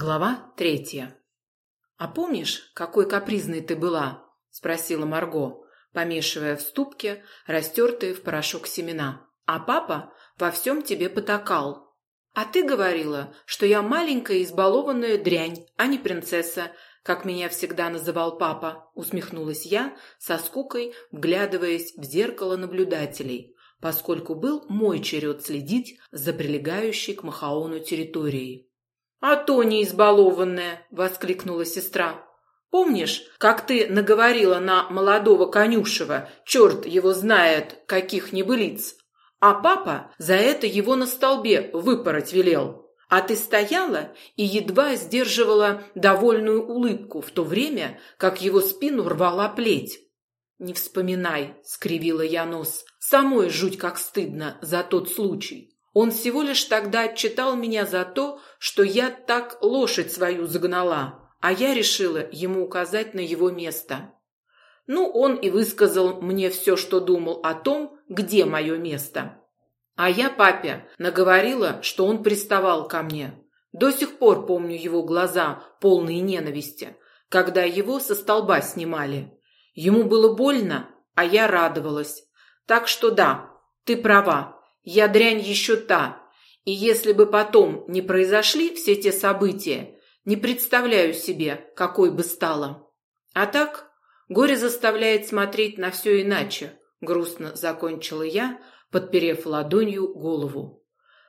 Глава третья. «А помнишь, какой капризной ты была?» – спросила Марго, помешивая в ступке растертые в порошок семена. «А папа во всем тебе потакал. А ты говорила, что я маленькая избалованная дрянь, а не принцесса, как меня всегда называл папа», – усмехнулась я, со скукой вглядываясь в зеркало наблюдателей, поскольку был мой черед следить за прилегающей к Махаону территорией. «А то не избалованная!» – воскликнула сестра. «Помнишь, как ты наговорила на молодого конюшева, черт его знает, каких небылиц? А папа за это его на столбе выпороть велел. А ты стояла и едва сдерживала довольную улыбку в то время, как его спину рвала плеть. «Не вспоминай», — скривила я нос. «Самой жуть как стыдно за тот случай. Он всего лишь тогда отчитал меня за то, что я так лошадь свою загнала, а я решила ему указать на его место. Ну, он и высказал мне все, что думал о том, где мое место. А я папе наговорила, что он приставал ко мне. До сих пор помню его глаза, полные ненависти, когда его со столба снимали. Ему было больно, а я радовалась. Так что да, ты права, я дрянь еще та, и если бы потом не произошли все те события, не представляю себе, какой бы стала. А так, горе заставляет смотреть на все иначе, грустно закончила я, подперев ладонью голову.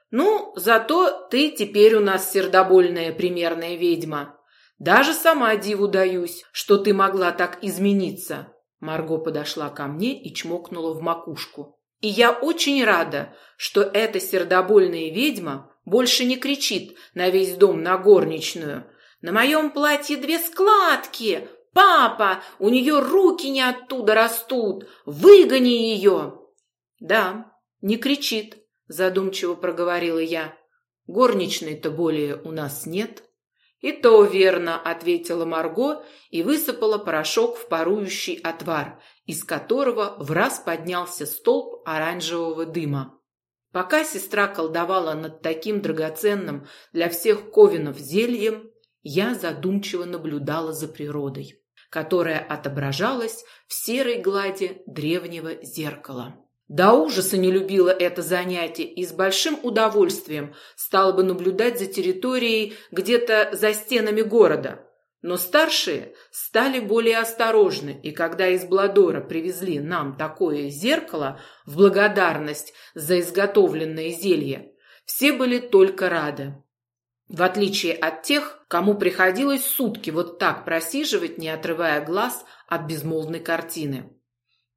Ну, зато ты теперь у нас сердобольная примерная ведьма. Даже сама диву даюсь, что ты могла так измениться. Марго подошла ко мне и чмокнула в макушку. И я очень рада, что эта сердобольная ведьма больше не кричит на весь дом на горничную. «На моем платье две складки! Папа, у нее руки не оттуда растут! Выгони ее!» «Да, не кричит», — задумчиво проговорила я. «Горничной-то более у нас нет». «И то верно», — ответила Марго и высыпала порошок в парующий отвар, из которого в раз поднялся столб оранжевого дыма. Пока сестра колдовала над таким драгоценным для всех ковинов зельем, я задумчиво наблюдала за природой, которая отображалась в серой глади древнего зеркала. До ужаса не любила это занятие и с большим удовольствием стала бы наблюдать за территорией где-то за стенами города. Но старшие стали более осторожны, и когда из Бладора привезли нам такое зеркало в благодарность за изготовленное зелье, все были только рады. В отличие от тех, кому приходилось сутки вот так просиживать, не отрывая глаз от безмолвной картины.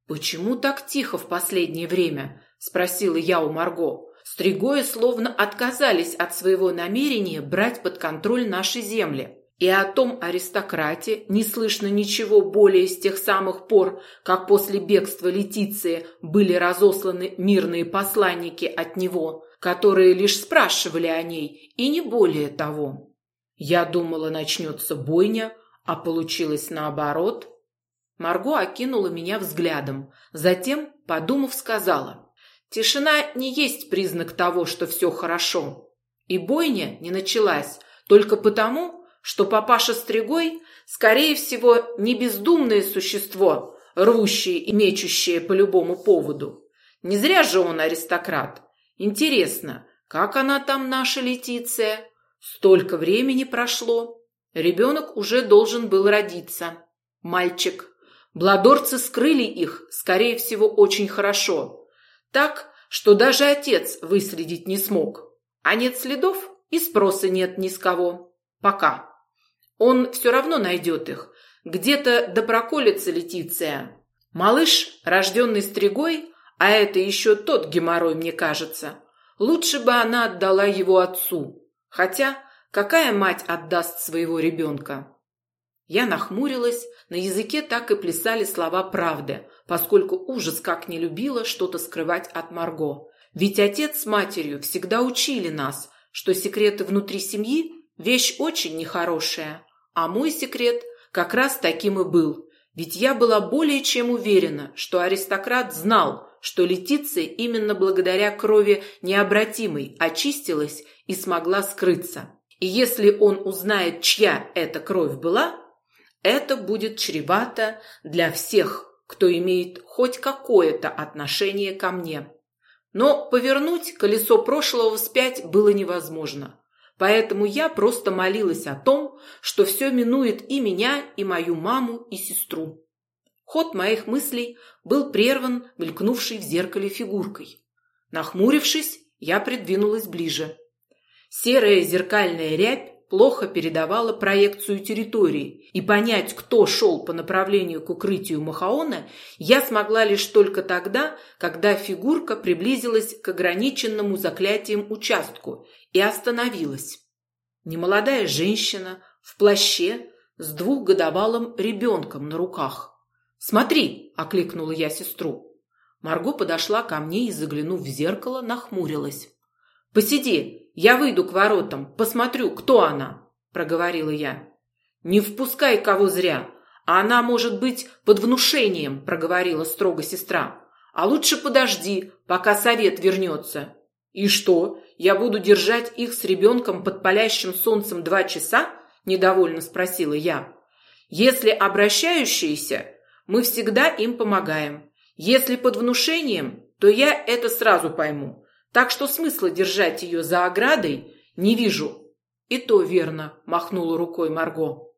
«Почему так тихо в последнее время?» – спросила я у Марго. Стригои словно отказались от своего намерения брать под контроль наши земли. И о том аристократе не слышно ничего более с тех самых пор, как после бегства Летиции были разосланы мирные посланники от него, которые лишь спрашивали о ней, и не более того. Я думала, начнется бойня, а получилось наоборот – Марго окинула меня взглядом, затем, подумав, сказала: "Тишина не есть признак того, что все хорошо. И бойня не началась только потому, что папаша Стригой, скорее всего, не бездумное существо, рвущее и мечущее по любому поводу. Не зря же он аристократ. Интересно, как она там наша Летиция? Столько времени прошло. Ребенок уже должен был родиться. Мальчик. Бладорцы скрыли их, скорее всего, очень хорошо. Так, что даже отец выследить не смог. А нет следов и спроса нет ни с кого. Пока. Он все равно найдет их. Где-то да проколется Летиция. Малыш, рожденный стригой, а это еще тот геморрой, мне кажется. Лучше бы она отдала его отцу. Хотя, какая мать отдаст своего ребенка? Я нахмурилась, на языке так и плясали слова правды, поскольку ужас как не любила что-то скрывать от Марго. Ведь отец с матерью всегда учили нас, что секреты внутри семьи – вещь очень нехорошая. А мой секрет как раз таким и был. Ведь я была более чем уверена, что аристократ знал, что Летиция именно благодаря крови необратимой очистилась и смогла скрыться. И если он узнает, чья эта кровь была, это будет чревато для всех, кто имеет хоть какое-то отношение ко мне. Но повернуть колесо прошлого вспять было невозможно. Поэтому я просто молилась о том, что все минует и меня, и мою маму, и сестру. Ход моих мыслей был прерван мелькнувшей в зеркале фигуркой. Нахмурившись, я придвинулась ближе. Серая зеркальная рябь плохо передавала проекцию территории, и понять, кто шел по направлению к укрытию Махаона, я смогла лишь только тогда, когда фигурка приблизилась к ограниченному заклятием участку и остановилась. Немолодая женщина в плаще с двухгодовалым ребенком на руках. «Смотри!» – окликнула я сестру. Марго подошла ко мне и, заглянув в зеркало, нахмурилась. «Посиди, я выйду к воротам, посмотрю, кто она», – проговорила я. «Не впускай кого зря, а она может быть под внушением», – проговорила строго сестра. «А лучше подожди, пока совет вернется». «И что, я буду держать их с ребенком под палящим солнцем два часа?» – недовольно спросила я. «Если обращающиеся, мы всегда им помогаем. Если под внушением, то я это сразу пойму. Так что смысла держать ее за оградой не вижу. И то верно, махнула рукой Марго.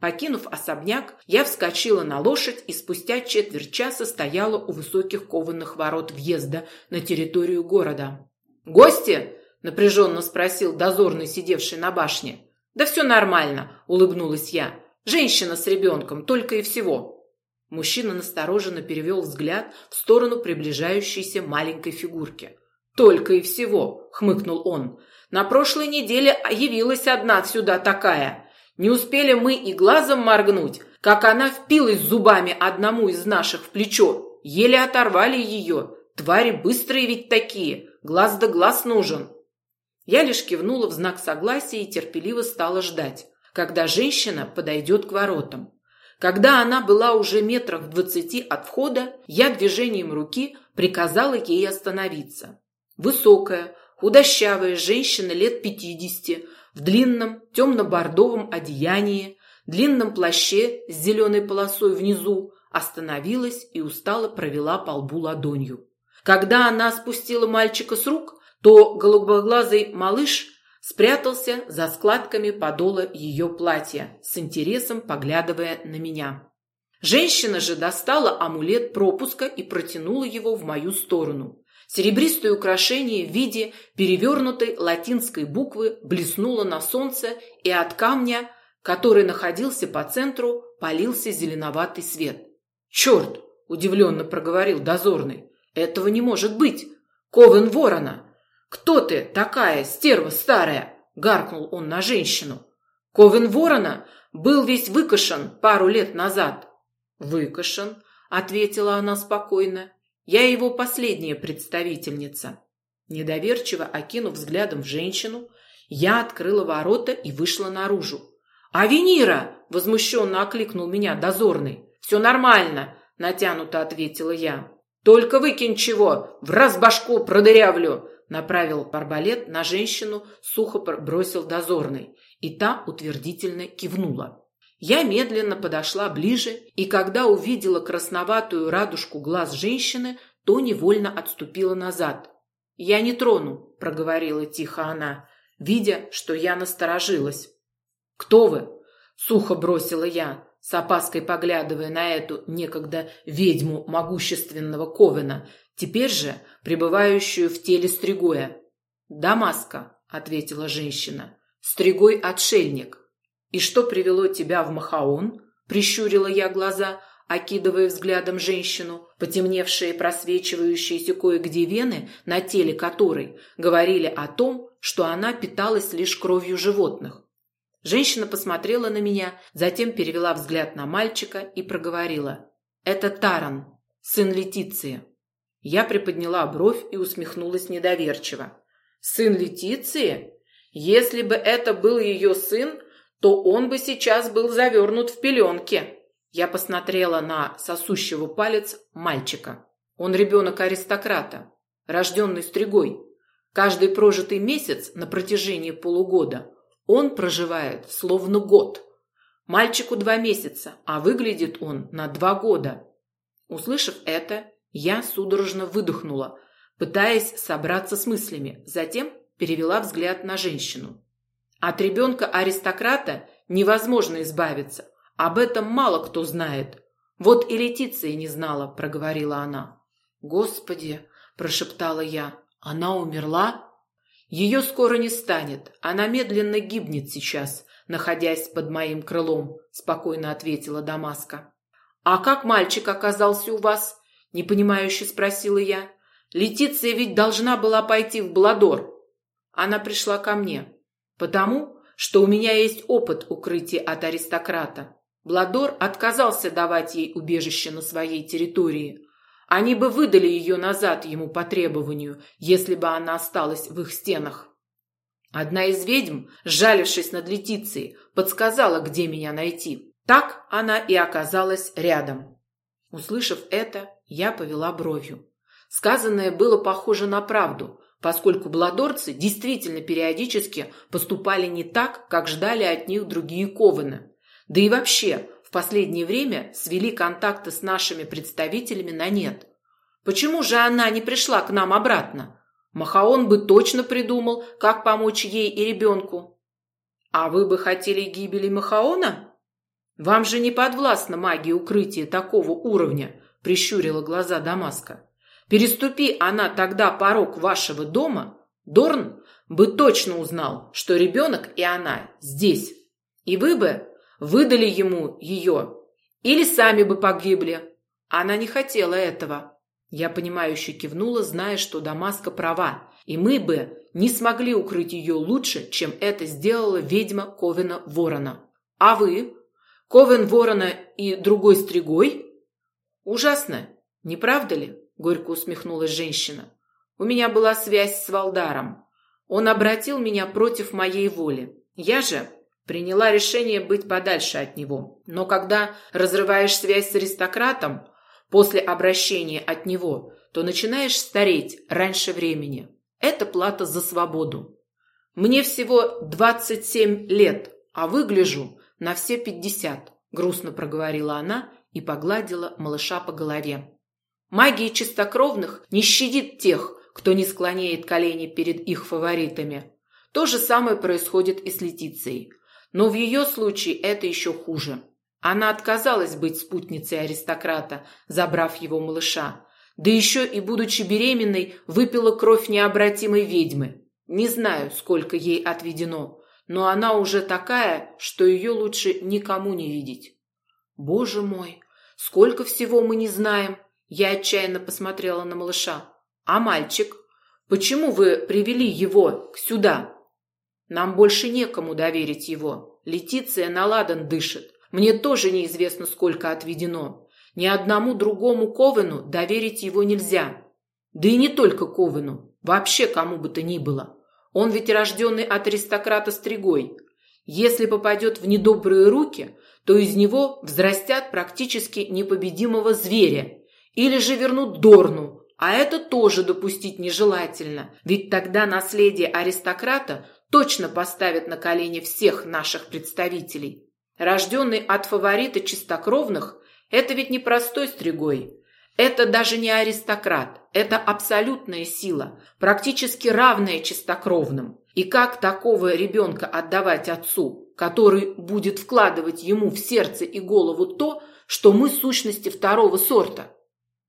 Покинув особняк, я вскочила на лошадь и спустя четверть часа стояла у высоких кованых ворот въезда на территорию города. «Гости?» – напряженно спросил дозорный, сидевший на башне. «Да все нормально», – улыбнулась я. «Женщина с ребенком, только и всего». Мужчина настороженно перевел взгляд в сторону приближающейся маленькой фигурки. «Только и всего!» — хмыкнул он. «На прошлой неделе явилась одна сюда такая. Не успели мы и глазом моргнуть, как она впилась зубами одному из наших в плечо. Еле оторвали ее. Твари быстрые ведь такие. Глаз да глаз нужен». Я лишь кивнула в знак согласия и терпеливо стала ждать, когда женщина подойдет к воротам. Когда она была уже метрах в двадцати от входа, я движением руки приказала ей остановиться. Высокая, худощавая женщина лет пятидесяти, в длинном темно-бордовом одеянии, длинном плаще с зеленой полосой внизу, остановилась и устало провела по лбу ладонью. Когда она спустила мальчика с рук, то голубоглазый малыш спрятался за складками подола ее платья, с интересом поглядывая на меня. Женщина же достала амулет пропуска и протянула его в мою сторону. Серебристое украшение в виде перевернутой латинской буквы блеснуло на солнце, и от камня, который находился по центру, полился зеленоватый свет. «Черт!» – удивленно проговорил дозорный. «Этого не может быть! Ковен ворона!» «Кто ты такая, стерва старая?» – гаркнул он на женщину. Ковен ворона был весь выкошен пару лет назад. «Выкошен», – ответила она спокойно. «Я его последняя представительница». Недоверчиво окинув взглядом женщину, я открыла ворота и вышла наружу. «Авенира!» – возмущенно окликнул меня дозорный. «Все нормально», – натянуто ответила я. «Только выкинь чего, в раз башку продырявлю!» Направил арбалет на женщину, сухо бросил дозорный, и та утвердительно кивнула. Я медленно подошла ближе, и когда увидела красноватую радужку глаз женщины, то невольно отступила назад. «Я не трону», — проговорила тихо она, видя, что я насторожилась. «Кто вы?» — сухо бросила я, с опаской поглядывая на эту некогда ведьму могущественного Ковена, теперь же пребывающую в теле Стригоя. «Дамаска», — ответила женщина, — «Стригой-отшельник». «И что привело тебя в Махаон?» — прищурила я глаза, окидывая взглядом женщину, потемневшие просвечивающиеся кое-где вены, на теле которой говорили о том, что она питалась лишь кровью животных. Женщина посмотрела на меня, затем перевела взгляд на мальчика и проговорила. «Это Таран, сын Летиции». Я приподняла бровь и усмехнулась недоверчиво. «Сын Летиции? Если бы это был ее сын, то он бы сейчас был завернут в пеленки». Я посмотрела на сосущего палец мальчика. Он ребенок аристократа, рожденный стригой. Каждый прожитый месяц на протяжении полугода Он проживает словно год. Мальчику два месяца, а выглядит он на два года. Услышав это, я судорожно выдохнула, пытаясь собраться с мыслями, затем перевела взгляд на женщину. От ребенка-аристократа невозможно избавиться. Об этом мало кто знает. Вот и Летиция не знала, проговорила она. Господи, прошептала я. Она умерла? Ее скоро не станет. Она медленно гибнет сейчас, находясь под моим крылом, спокойно ответила Дамаска. А как мальчик оказался у вас? непонимающе спросила я. Летиция ведь должна была пойти в Бладор. Она пришла ко мне, потому что у меня есть опыт укрытия от аристократа. Бладор отказался давать ей убежище на своей территории. Они бы выдали ее назад ему по требованию, если бы она осталась в их стенах. Одна из ведьм, сжалившись над Летицией, подсказала, где меня найти. Так она и оказалась рядом. Услышав это, я повела бровью. Сказанное было похоже на правду, поскольку бладорцы действительно периодически поступали не так, как ждали от них другие кованы. Да и вообще, в последнее время свели контакты с нашими представителями на нет. Почему же она не пришла к нам обратно? Махаон бы точно придумал, как помочь ей и ребенку. А вы бы хотели гибели Махаона? Вам же не подвластна магия укрытия такого уровня, прищурила глаза Дамаска. Переступи она тогда порог вашего дома, Дорн бы точно узнал, что ребенок и она здесь. И вы бы выдали ему ее. Или сами бы погибли. Она не хотела этого. Я понимающе кивнула, зная, что Дамаска права, и мы бы не смогли укрыть ее лучше, чем это сделала ведьма Ковена Ворона. А вы? Ковен Ворона и другой стригой? Ужасно, не правда ли? Горько усмехнулась женщина. У меня была связь с Валдаром. Он обратил меня против моей воли. Я же приняла решение быть подальше от него. Но когда разрываешь связь с аристократом, После обращения от него, то начинаешь стареть раньше времени. Это плата за свободу. Мне всего 27 лет, а выгляжу на все 50, грустно проговорила она и погладила малыша по голове. Магия чистокровных не щадит тех, кто не склоняет колени перед их фаворитами. То же самое происходит и с Летицией. Но в ее случае это еще хуже. Она отказалась быть спутницей аристократа, забрав его малыша. Да еще и, будучи беременной, выпила кровь необратимой ведьмы. Не знаю, сколько ей отведено, но она уже такая, что ее лучше никому не видеть. Боже мой, сколько всего мы не знаем. Я отчаянно посмотрела на малыша. А мальчик? Почему вы привели его сюда? Нам больше некому доверить его. Летиция на ладан дышит. Мне тоже неизвестно, сколько отведено. Ни одному другому Ковену доверить его нельзя. Да и не только Ковену, вообще кому бы то ни было. Он ведь рожденный от аристократа Стригой. Если попадет в недобрые руки, то из него взрастят практически непобедимого зверя. Или же вернут Дорну, а это тоже допустить нежелательно, ведь тогда наследие аристократа точно поставит на колени всех наших представителей. Рожденный от фаворита чистокровных, это ведь не простой стригой. Это даже не аристократ, это абсолютная сила, практически равная чистокровным. И как такого ребенка отдавать отцу, который будет вкладывать ему в сердце и голову то, что мы сущности второго сорта?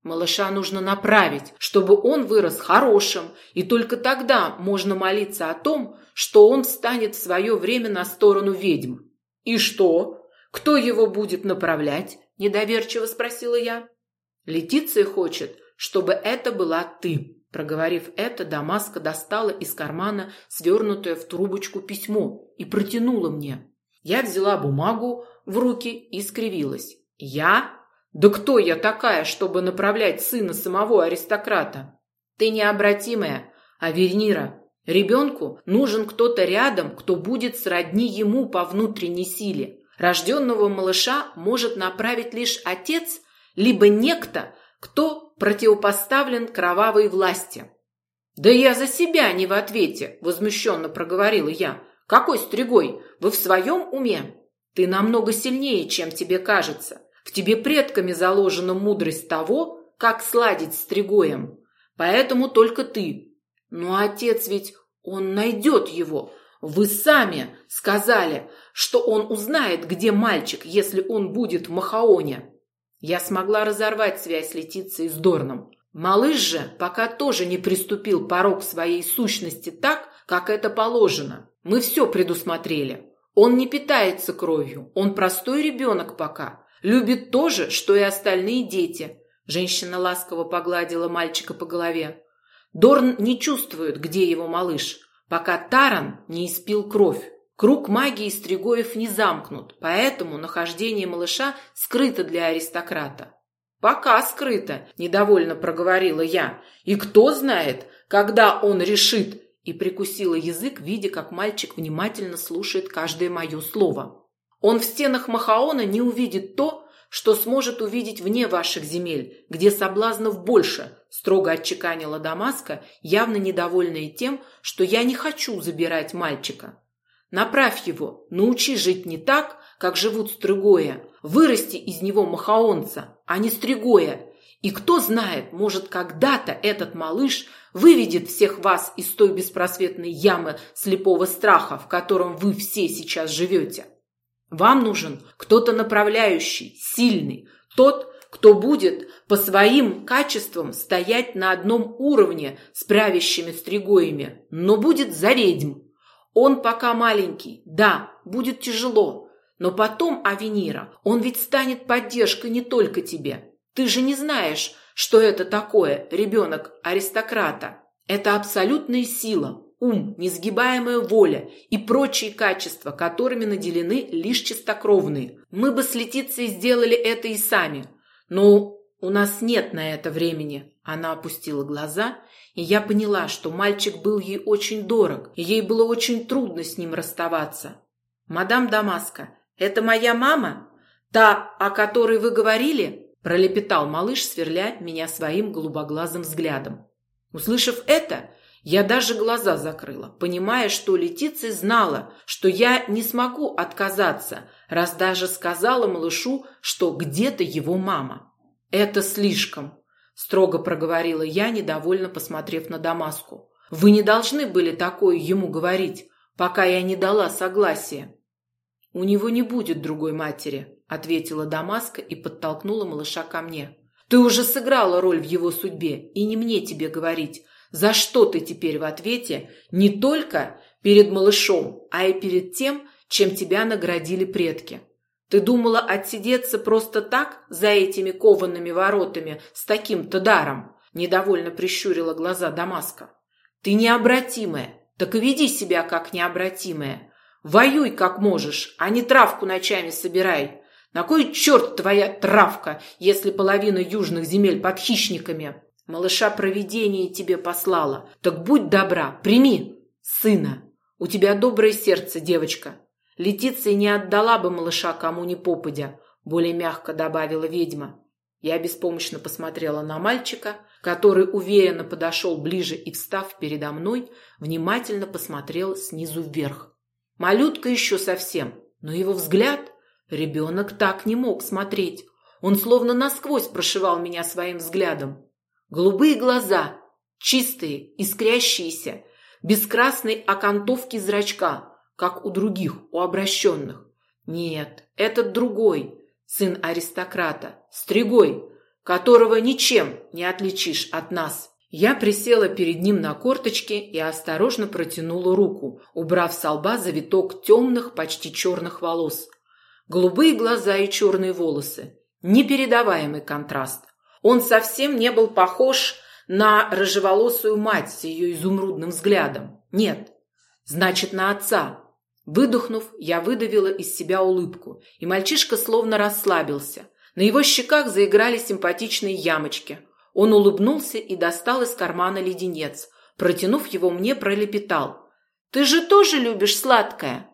Малыша нужно направить, чтобы он вырос хорошим, и только тогда можно молиться о том, что он встанет в свое время на сторону ведьм. «И что? Кто его будет направлять?» – недоверчиво спросила я. «Летиция хочет, чтобы это была ты». Проговорив это, Дамаска достала из кармана свернутое в трубочку письмо и протянула мне. Я взяла бумагу в руки и скривилась. «Я? Да кто я такая, чтобы направлять сына самого аристократа? Ты необратимая, а Вернира, Ребенку нужен кто-то рядом, кто будет сродни ему по внутренней силе. Рожденного малыша может направить лишь отец, либо некто, кто противопоставлен кровавой власти. «Да я за себя не в ответе», – возмущенно проговорила я. Какой Стригой? Вы в своем уме? Ты намного сильнее, чем тебе кажется. В тебе предками заложена мудрость того, как сладить с Стригоем. Поэтому только ты. Но отец ведь, он найдет его. Вы сами сказали, что он узнает, где мальчик, если он будет в Махаоне. Я смогла разорвать связь с Летицией с Дорном. Малыш же пока тоже не приступил порог своей сущности так, как это положено. Мы все предусмотрели. Он не питается кровью, он простой ребенок пока. Любит то же, что и остальные дети. Женщина ласково погладила мальчика по голове. Дорн не чувствует, где его малыш, пока Таран не испил кровь. Круг магии Стригоев не замкнут, поэтому нахождение малыша скрыто для аристократа. «Пока скрыто», – недовольно проговорила я. «И кто знает, когда он решит и прикусила язык, видя, как мальчик внимательно слушает каждое мое слово. Он в стенах Махаона не увидит то, что сможет увидеть вне ваших земель, где соблазнов больше, строго отчеканила Дамаска, явно недовольная тем, что я не хочу забирать мальчика. Направь его, научи жить не так, как живут стригоя, вырасти из него махаонца, а не стригоя, и кто знает, может, когда-то этот малыш выведет всех вас из той беспросветной ямы слепого страха, в котором вы все сейчас живете. Вам нужен кто-то направляющий, сильный, тот, кто будет по своим качествам стоять на одном уровне с правящими стригоями, но будет за ведьм. Он пока маленький, да, будет тяжело, но потом, Авенира, он ведь станет поддержкой не только тебе, ты же не знаешь, что это такое, ребенок аристократа. Это абсолютная сила, ум, несгибаемая воля и прочие качества, которыми наделены лишь чистокровные. Мы бы с Летицией сделали это и сами. Но у нас нет на это времени. Она опустила глаза, и я поняла, что мальчик был ей очень дорог, и ей было очень трудно с ним расставаться. «Мадам Дамаска, это моя мама? Та, о которой вы говорили?» пролепетал малыш, сверля меня своим голубоглазым взглядом. Услышав это, я даже глаза закрыла, понимая, что Летиция знала, что я не смогу отказаться, раз даже сказала малышу, что где-то его мама. Это слишком, строго проговорила я, недовольно посмотрев на Дамаску. Вы не должны были такое ему говорить, пока я не дала согласия. У него не будет другой матери, ответила Дамаска и подтолкнула малыша ко мне. Ты уже сыграла роль в его судьбе, и не мне тебе говорить, за что ты теперь в ответе не только перед малышом, а и перед тем, чем тебя наградили предки. Ты думала отсидеться просто так за этими коваными воротами с таким-то даром? Недовольно прищурила глаза Дамаска. Ты необратимая, так и веди себя как необратимая. Воюй как можешь, а не травку ночами собирай. На кой черт твоя травка, если половина южных земель под хищниками? Малыша провидение тебе послала. Так будь добра, прими сына. У тебя доброе сердце, девочка. Летиция не отдала бы малыша кому ни попадя, более мягко добавила ведьма. Я беспомощно посмотрела на мальчика, который уверенно подошел ближе и, встав передо мной, внимательно посмотрел снизу вверх. Малютка еще совсем, но его взгляд Ребенок так не мог смотреть. Он словно насквозь прошивал меня своим взглядом. Голубые глаза, чистые, искрящиеся, без красной окантовки зрачка, как у других, у обращенных. Нет, этот другой, сын аристократа, стригой, которого ничем не отличишь от нас. Я присела перед ним на корточки и осторожно протянула руку, убрав с лба завиток темных, почти черных волос. Голубые глаза и черные волосы. Непередаваемый контраст. Он совсем не был похож на рыжеволосую мать с ее изумрудным взглядом. Нет, значит, на отца. Выдохнув, я выдавила из себя улыбку, и мальчишка словно расслабился. На его щеках заиграли симпатичные ямочки. Он улыбнулся и достал из кармана леденец. Протянув его мне, пролепетал. «Ты же тоже любишь сладкое?»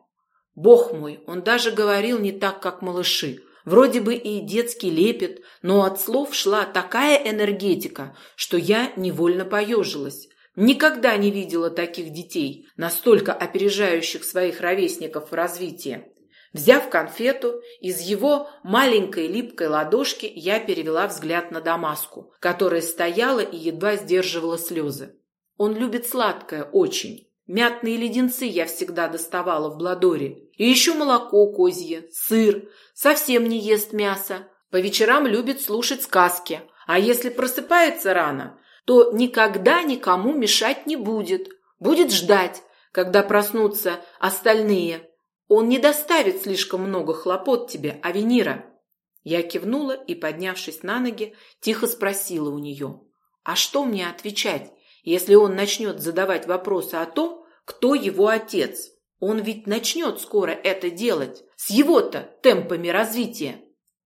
Бог мой, он даже говорил не так, как малыши. Вроде бы и детский лепет, но от слов шла такая энергетика, что я невольно поежилась. Никогда не видела таких детей, настолько опережающих своих ровесников в развитии. Взяв конфету, из его маленькой липкой ладошки я перевела взгляд на Дамаску, которая стояла и едва сдерживала слезы. Он любит сладкое очень. Мятные леденцы я всегда доставала в Бладоре. И еще молоко козье, сыр, совсем не ест мясо. По вечерам любит слушать сказки. А если просыпается рано, то никогда никому мешать не будет. Будет ждать, когда проснутся остальные. Он не доставит слишком много хлопот тебе, Авенира. Я кивнула и, поднявшись на ноги, тихо спросила у нее. А что мне отвечать, если он начнет задавать вопросы о том, кто его отец? Он ведь начнет скоро это делать, с его-то темпами развития.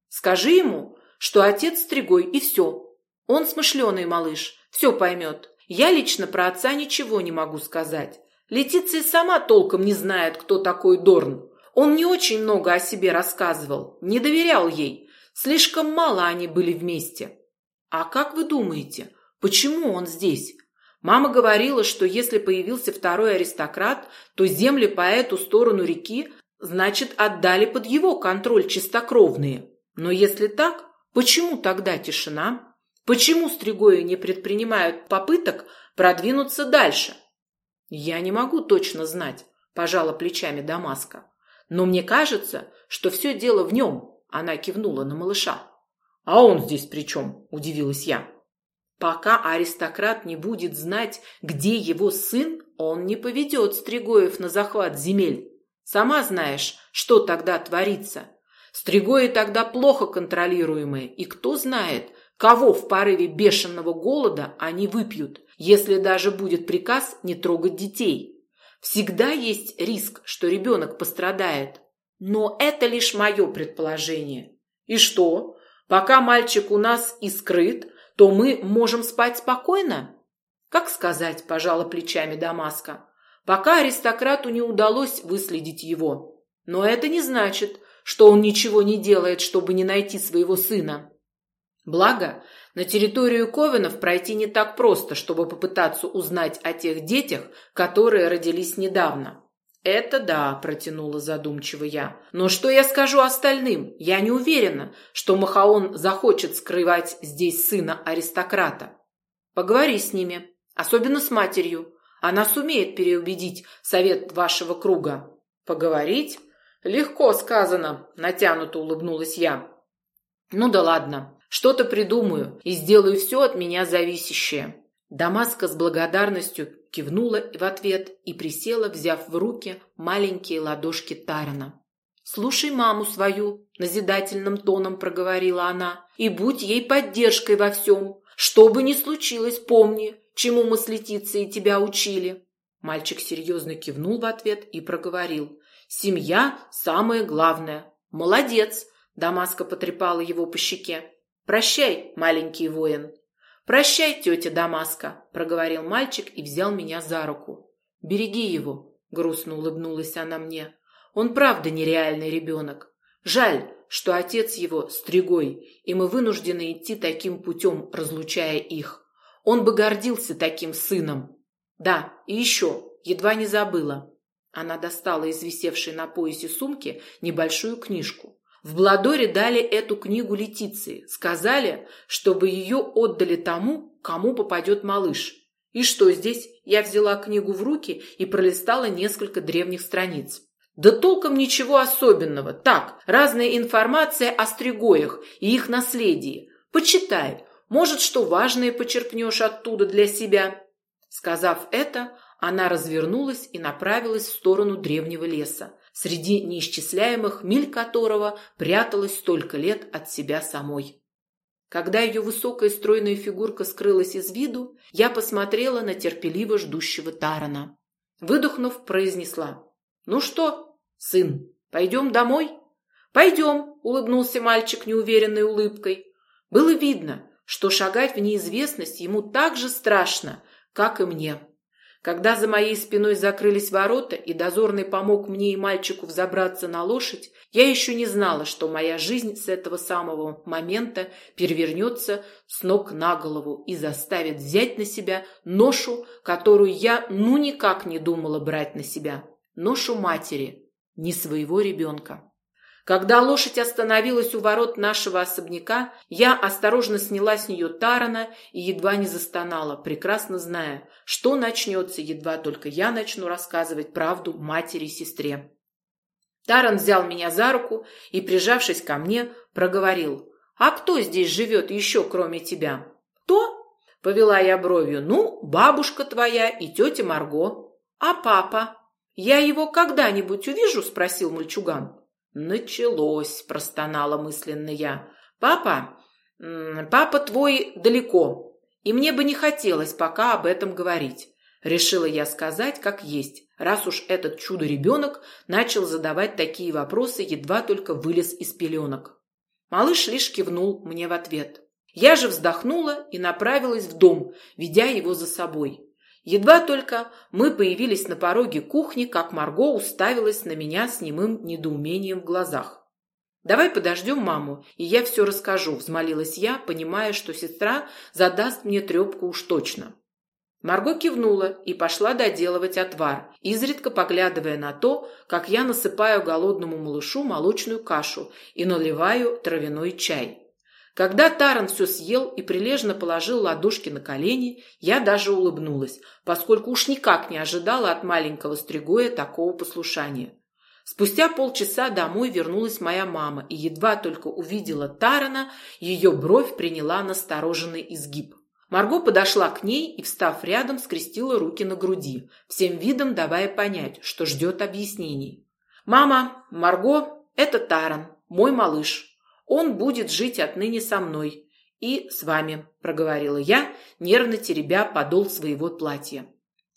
Скажи ему, что отец стригой и все. Он смышленый малыш, все поймет. Я лично про отца ничего не могу сказать. Летиция сама толком не знает, кто такой Дорн. Он не очень много о себе рассказывал, не доверял ей. Слишком мало они были вместе. А как вы думаете, почему он здесь? Мама говорила, что если появился второй аристократ, то земли по эту сторону реки, значит, отдали под его контроль чистокровные. Но если так, почему тогда тишина? Почему стригои не предпринимают попыток продвинуться дальше? Я не могу точно знать, пожала плечами Дамаска. Но мне кажется, что все дело в нем. Она кивнула на малыша. А он здесь при чем? Удивилась я. Пока аристократ не будет знать, где его сын, он не поведет Стригоев на захват земель. Сама знаешь, что тогда творится. Стригои тогда плохо контролируемые, и кто знает, кого в порыве бешеного голода они выпьют если даже будет приказ не трогать детей. Всегда есть риск, что ребенок пострадает. Но это лишь мое предположение. И что? Пока мальчик у нас и скрыт, то мы можем спать спокойно? Как сказать, пожала плечами Дамаска. Пока аристократу не удалось выследить его. Но это не значит, что он ничего не делает, чтобы не найти своего сына. Благо, на территорию Ковенов пройти не так просто, чтобы попытаться узнать о тех детях, которые родились недавно. «Это да», – протянула задумчиво я. «Но что я скажу остальным? Я не уверена, что Махаон захочет скрывать здесь сына аристократа. Поговори с ними, особенно с матерью. Она сумеет переубедить совет вашего круга». «Поговорить?» «Легко сказано», – натянуто улыбнулась я. «Ну да ладно. Что-то придумаю и сделаю все от меня зависящее. Дамаска с благодарностью кивнула в ответ и присела, взяв в руки маленькие ладошки Тарина. «Слушай маму свою», – назидательным тоном проговорила она, – «и будь ей поддержкой во всем. Что бы ни случилось, помни, чему мы с Летицией тебя учили». Мальчик серьезно кивнул в ответ и проговорил. «Семья – самое главное». «Молодец!» – Дамаска потрепала его по щеке. «Прощай, маленький воин». «Прощай, тетя Дамаска», – проговорил мальчик и взял меня за руку. «Береги его», – грустно улыбнулась она мне. «Он правда нереальный ребенок. Жаль, что отец его стригой, и мы вынуждены идти таким путем, разлучая их. Он бы гордился таким сыном. Да, и еще, едва не забыла». Она достала из висевшей на поясе сумки небольшую книжку. В Бладоре дали эту книгу Летиции. Сказали, чтобы ее отдали тому, кому попадет малыш. И что здесь? Я взяла книгу в руки и пролистала несколько древних страниц. Да толком ничего особенного. Так, разная информация о стригоях и их наследии. Почитай. Может, что важное почерпнешь оттуда для себя. Сказав это, она развернулась и направилась в сторону древнего леса среди неисчисляемых миль которого пряталась столько лет от себя самой. Когда ее высокая стройная фигурка скрылась из виду, я посмотрела на терпеливо ждущего Тарана. Выдохнув, произнесла. «Ну что, сын, пойдем домой?» «Пойдем», — улыбнулся мальчик неуверенной улыбкой. Было видно, что шагать в неизвестность ему так же страшно, как и мне. Когда за моей спиной закрылись ворота, и дозорный помог мне и мальчику взобраться на лошадь, я еще не знала, что моя жизнь с этого самого момента перевернется с ног на голову и заставит взять на себя ношу, которую я ну никак не думала брать на себя. Ношу матери, не своего ребенка. Когда лошадь остановилась у ворот нашего особняка, я осторожно сняла с нее тарана и едва не застонала, прекрасно зная, что начнется, едва только я начну рассказывать правду матери и сестре. Таран взял меня за руку и, прижавшись ко мне, проговорил. «А кто здесь живет еще, кроме тебя?» «Кто?» — повела я бровью. «Ну, бабушка твоя и тетя Марго». «А папа?» «Я его когда-нибудь увижу?» — спросил мальчуган. «Началось», – простонала мысленно я. «Папа, папа твой далеко, и мне бы не хотелось пока об этом говорить». Решила я сказать, как есть, раз уж этот чудо-ребенок начал задавать такие вопросы, едва только вылез из пеленок. Малыш лишь кивнул мне в ответ. Я же вздохнула и направилась в дом, ведя его за собой. Едва только мы появились на пороге кухни, как Марго уставилась на меня с немым недоумением в глазах. «Давай подождем маму, и я все расскажу», – взмолилась я, понимая, что сестра задаст мне трепку уж точно. Марго кивнула и пошла доделывать отвар, изредка поглядывая на то, как я насыпаю голодному малышу молочную кашу и наливаю травяной чай. Когда Таран все съел и прилежно положил ладошки на колени, я даже улыбнулась, поскольку уж никак не ожидала от маленького стригоя такого послушания. Спустя полчаса домой вернулась моя мама, и едва только увидела Тарана, ее бровь приняла настороженный изгиб. Марго подошла к ней и, встав рядом, скрестила руки на груди, всем видом давая понять, что ждет объяснений. «Мама, Марго, это Таран, мой малыш. Он будет жить отныне со мной и с вами, проговорила я, нервно теребя подол своего платья.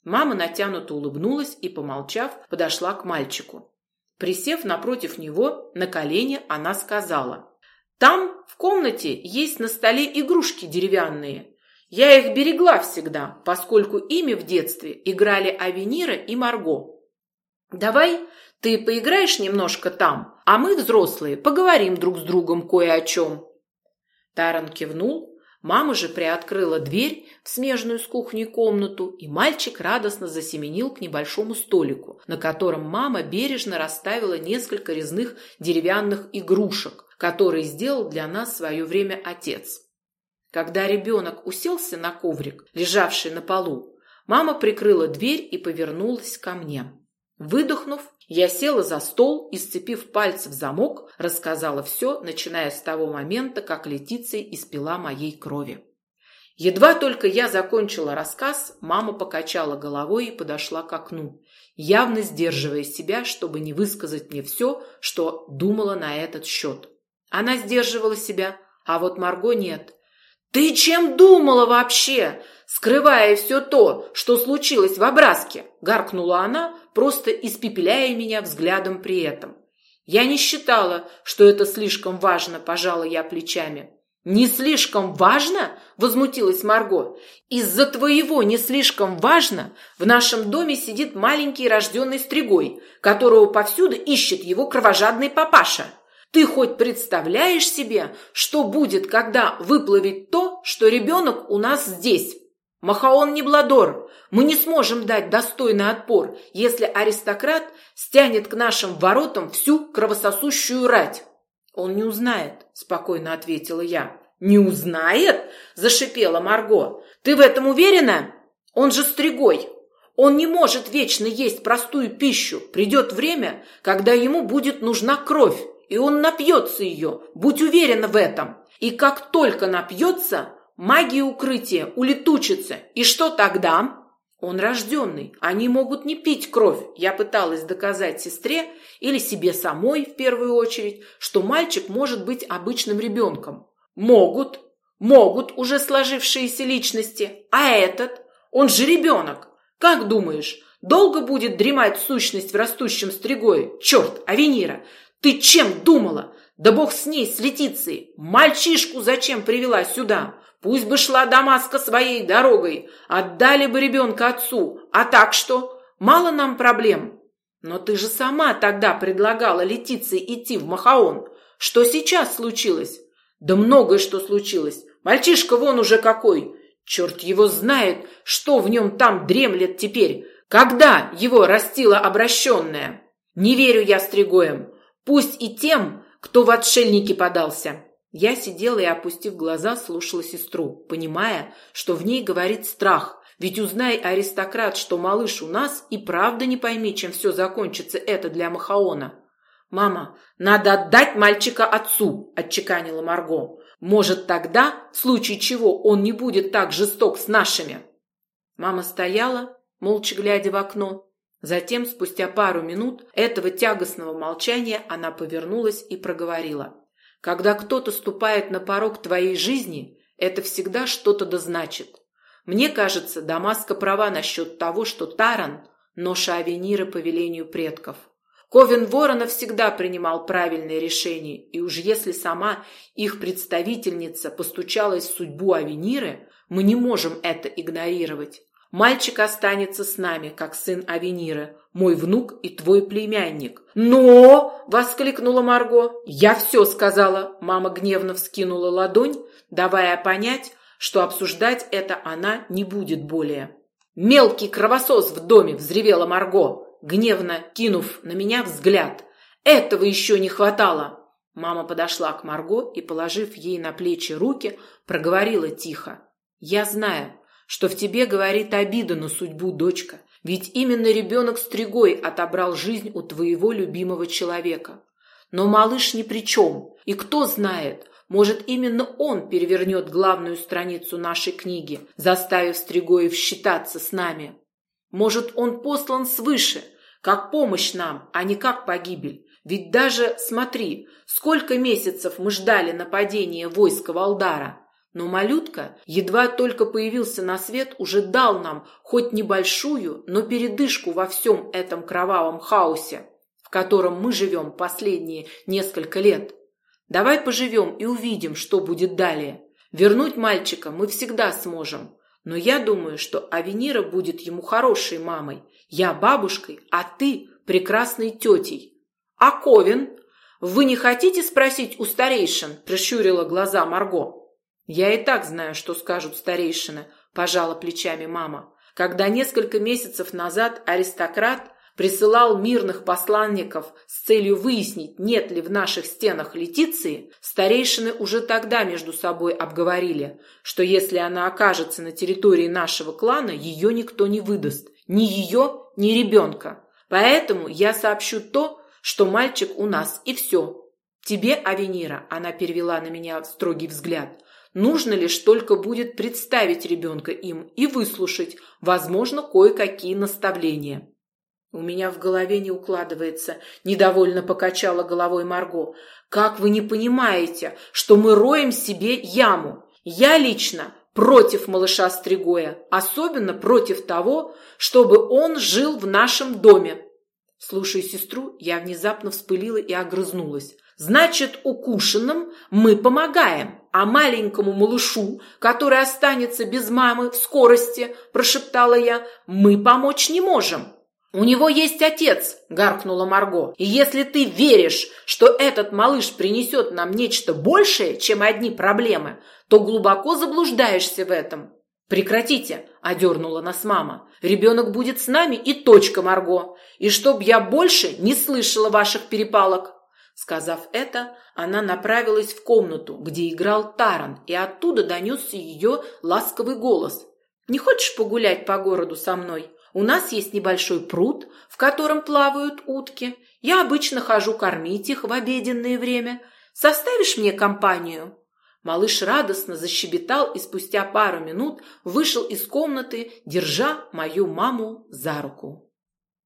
Мама натянуто улыбнулась и, помолчав, подошла к мальчику. Присев напротив него, на колени она сказала. «Там, в комнате, есть на столе игрушки деревянные. Я их берегла всегда, поскольку ими в детстве играли Авенира и Марго. Давай ты поиграешь немножко там, а мы, взрослые, поговорим друг с другом кое о чем». Таран кивнул, мама же приоткрыла дверь в смежную с кухней комнату, и мальчик радостно засеменил к небольшому столику, на котором мама бережно расставила несколько резных деревянных игрушек, которые сделал для нас в свое время отец. Когда ребенок уселся на коврик, лежавший на полу, мама прикрыла дверь и повернулась ко мне. Выдохнув, я села за стол и, сцепив пальцы в замок, рассказала все, начиная с того момента, как Летиция испила моей крови. Едва только я закончила рассказ, мама покачала головой и подошла к окну, явно сдерживая себя, чтобы не высказать мне все, что думала на этот счет. Она сдерживала себя, а вот Марго нет. «Ты чем думала вообще, скрывая все то, что случилось в образке?» – гаркнула она, просто испепеляя меня взглядом при этом. Я не считала, что это слишком важно, пожала я плечами. «Не слишком важно?» – возмутилась Марго. «Из-за твоего не слишком важно в нашем доме сидит маленький рожденный стригой, которого повсюду ищет его кровожадный папаша. Ты хоть представляешь себе, что будет, когда выплывет то, что ребенок у нас здесь?» Махаон не Бладор. Мы не сможем дать достойный отпор, если аристократ стянет к нашим воротам всю кровососущую рать. Он не узнает, спокойно ответила я. Не узнает? зашипела Марго. Ты в этом уверена? Он же стригой. Он не может вечно есть простую пищу. Придет время, когда ему будет нужна кровь, и он напьется ее. Будь уверена в этом. И как только напьется, Магия укрытия улетучится. И что тогда? Он рожденный. Они могут не пить кровь. Я пыталась доказать сестре или себе самой в первую очередь, что мальчик может быть обычным ребенком. Могут. Могут уже сложившиеся личности. А этот? Он же ребенок. Как думаешь, долго будет дремать сущность в растущем стригое? Черт, Авенира, ты чем думала? Да бог с ней, с Летицией. Мальчишку зачем привела сюда? Пусть бы шла Дамаска своей дорогой, отдали бы ребенка отцу. А так что? Мало нам проблем. Но ты же сама тогда предлагала Летиции идти в Махаон. Что сейчас случилось? Да многое что случилось. Мальчишка вон уже какой. Черт его знает, что в нем там дремлет теперь. Когда его растила обращенная? Не верю я стригоем. Пусть и тем, кто в отшельники подался. Я сидела и, опустив глаза, слушала сестру, понимая, что в ней говорит страх. Ведь узнай, аристократ, что малыш у нас, и правда не пойми, чем все закончится это для Махаона. «Мама, надо отдать мальчика отцу», – отчеканила Марго. «Может, тогда, в случае чего, он не будет так жесток с нашими». Мама стояла, молча глядя в окно. Затем, спустя пару минут этого тягостного молчания, она повернулась и проговорила. «Когда кто-то ступает на порог твоей жизни, это всегда что-то дозначит. Мне кажется, Дамаска права насчет того, что Таран – ноша Авенира по велению предков». Ковен Ворона всегда принимал правильные решения, и уж если сама их представительница постучалась в судьбу Авениры, мы не можем это игнорировать. Мальчик останется с нами, как сын Авениры, мой внук и твой племянник. Но, воскликнула Марго. Я все сказала. Мама гневно вскинула ладонь, давая понять, что обсуждать это она не будет более. Мелкий кровосос в доме, взревела Марго, гневно кинув на меня взгляд. Этого еще не хватало. Мама подошла к Марго и, положив ей на плечи руки, проговорила тихо: "Я знаю, что в тебе говорит обида на судьбу, дочка. Ведь именно ребенок Стригой отобрал жизнь у твоего любимого человека. Но малыш ни при чем. И кто знает, может, именно он перевернет главную страницу нашей книги, заставив Стригоев считаться с нами. Может, он послан свыше, как помощь нам, а не как погибель. Ведь даже, смотри, сколько месяцев мы ждали нападения войска Валдара – но малютка, едва только появился на свет, уже дал нам хоть небольшую, но передышку во всем этом кровавом хаосе, в котором мы живем последние несколько лет. Давай поживем и увидим, что будет далее. Вернуть мальчика мы всегда сможем. Но я думаю, что Авенира будет ему хорошей мамой, я бабушкой, а ты прекрасной тетей. А Ковен? Вы не хотите спросить у старейшин? Прищурила глаза Марго. Я и так знаю, что скажут старейшины, пожала плечами мама. Когда несколько месяцев назад аристократ присылал мирных посланников с целью выяснить, нет ли в наших стенах Летиции, старейшины уже тогда между собой обговорили, что если она окажется на территории нашего клана, ее никто не выдаст, ни ее, ни ребенка. Поэтому я сообщу то, что мальчик у нас, и все. Тебе, Авенира, она перевела на меня строгий взгляд, Нужно лишь только будет представить ребенка им и выслушать, возможно, кое-какие наставления. У меня в голове не укладывается, недовольно покачала головой Марго. Как вы не понимаете, что мы роем себе яму? Я лично против малыша Стригоя, особенно против того, чтобы он жил в нашем доме. Слушая сестру, я внезапно вспылила и огрызнулась. Значит, укушенным мы помогаем, а маленькому малышу, который останется без мамы в скорости, прошептала я, мы помочь не можем. У него есть отец, гаркнула Марго. И если ты веришь, что этот малыш принесет нам нечто большее, чем одни проблемы, то глубоко заблуждаешься в этом. Прекратите, одернула нас мама. Ребенок будет с нами и точка, Марго. И чтоб я больше не слышала ваших перепалок. Сказав это, она направилась в комнату, где играл Таран, и оттуда донесся ее ласковый голос. «Не хочешь погулять по городу со мной? У нас есть небольшой пруд, в котором плавают утки. Я обычно хожу кормить их в обеденное время. Составишь мне компанию?» Малыш радостно защебетал и спустя пару минут вышел из комнаты, держа мою маму за руку.